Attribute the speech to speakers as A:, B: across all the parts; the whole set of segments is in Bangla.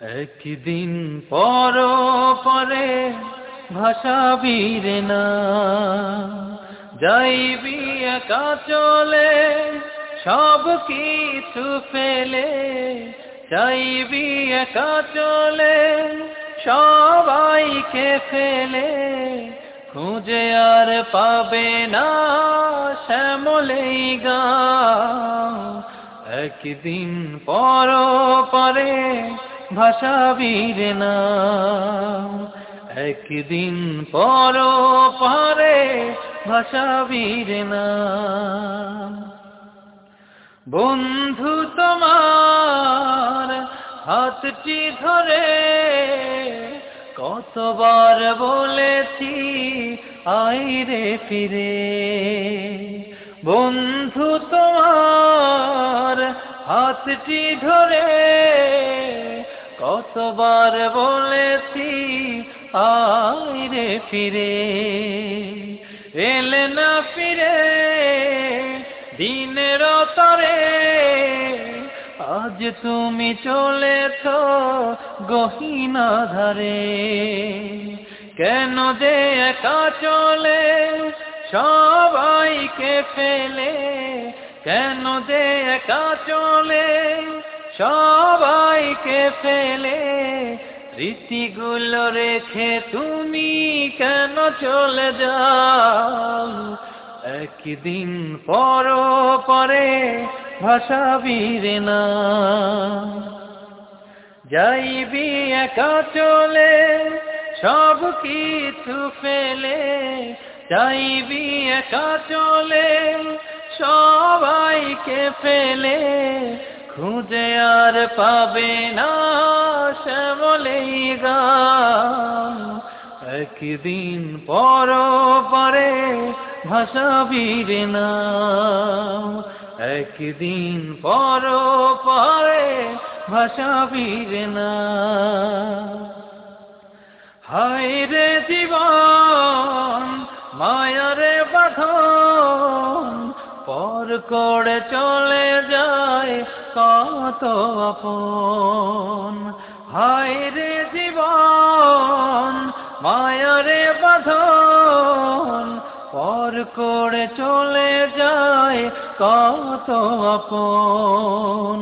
A: একদিন পর পরে ভাষাবীর না। যাইবি একা চলে, সব কিছু ফেলে। চাইবি একা চলে সবাইকে ফেলে। খুঁজে আর পাবে না শ্যামলেই গা। একদিন পর পরে ভাষাবীর না একদিন পর পারে ভাষাবীর না বন্ধু তোমার হাতটি ধরে কতবার বলেছি আইরে ফিরে। বন্ধু তোমার হাতটি ধরে কতবার বলেছি আইরে ফিরে। এলে না ফিরে, দিনের তরে আজ তুমি চলেছ গহিনা ধারে কেন যে একা চলে, সবাইকে ফেলে। কেন যে একা চলে সবাইকে ফেলে রীতিগুলো রেখে তুমি কেন চলে যাও? একদিন পর পরে ভাষাবীর না। যাইবি একা চলে, সব কিছু ফেলে। যাইবি একা চলে, সবাইকে ফেলে খুঁজে আর পাবে না শ্যামলেই গা একদিন পর পরে ভাষাবীর না একদিন পর পরে ভাষাবীর না হায় রে জীবন, মায়ারে বাঁধন পর করে চলে যায়, কত আপন। হায় রে জীবন, মায়ারে বাঁধন, পর করে চলে যায়, কত আপন।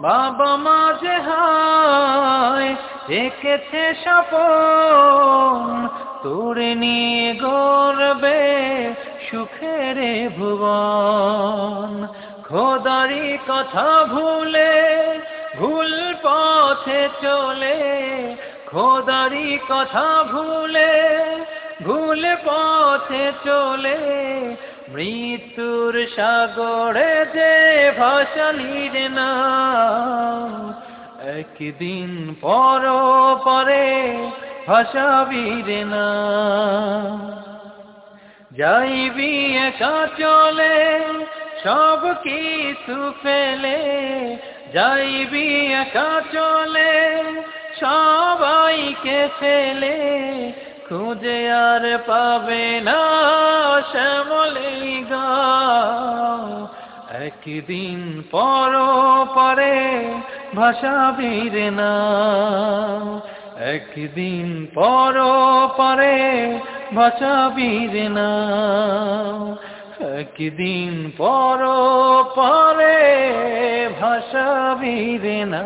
A: বাবা মাঝে হায়, এঁকেছে স্বপন, তোরে নিয়ে ভুবন খোদারি কথা ভুলে, ভুল পথে চলে, খোদারি কথা ভুলে, ভুল পথে চলে, মৃত্যুর সাগরে যে ভাসানির না একদিন পর পরে ভাসাবীর না যাইবি একা চলে, সব কিছু ফেলে। যাইবি একা চলে, সবাইকে ফেলে। খুঁজে আর পাবে না শ্যামলে একদিন পর পরে ভাষাবীর না। একদিন পর পরে ভাষাবীর না একদিন পর পরে ভাষাবির না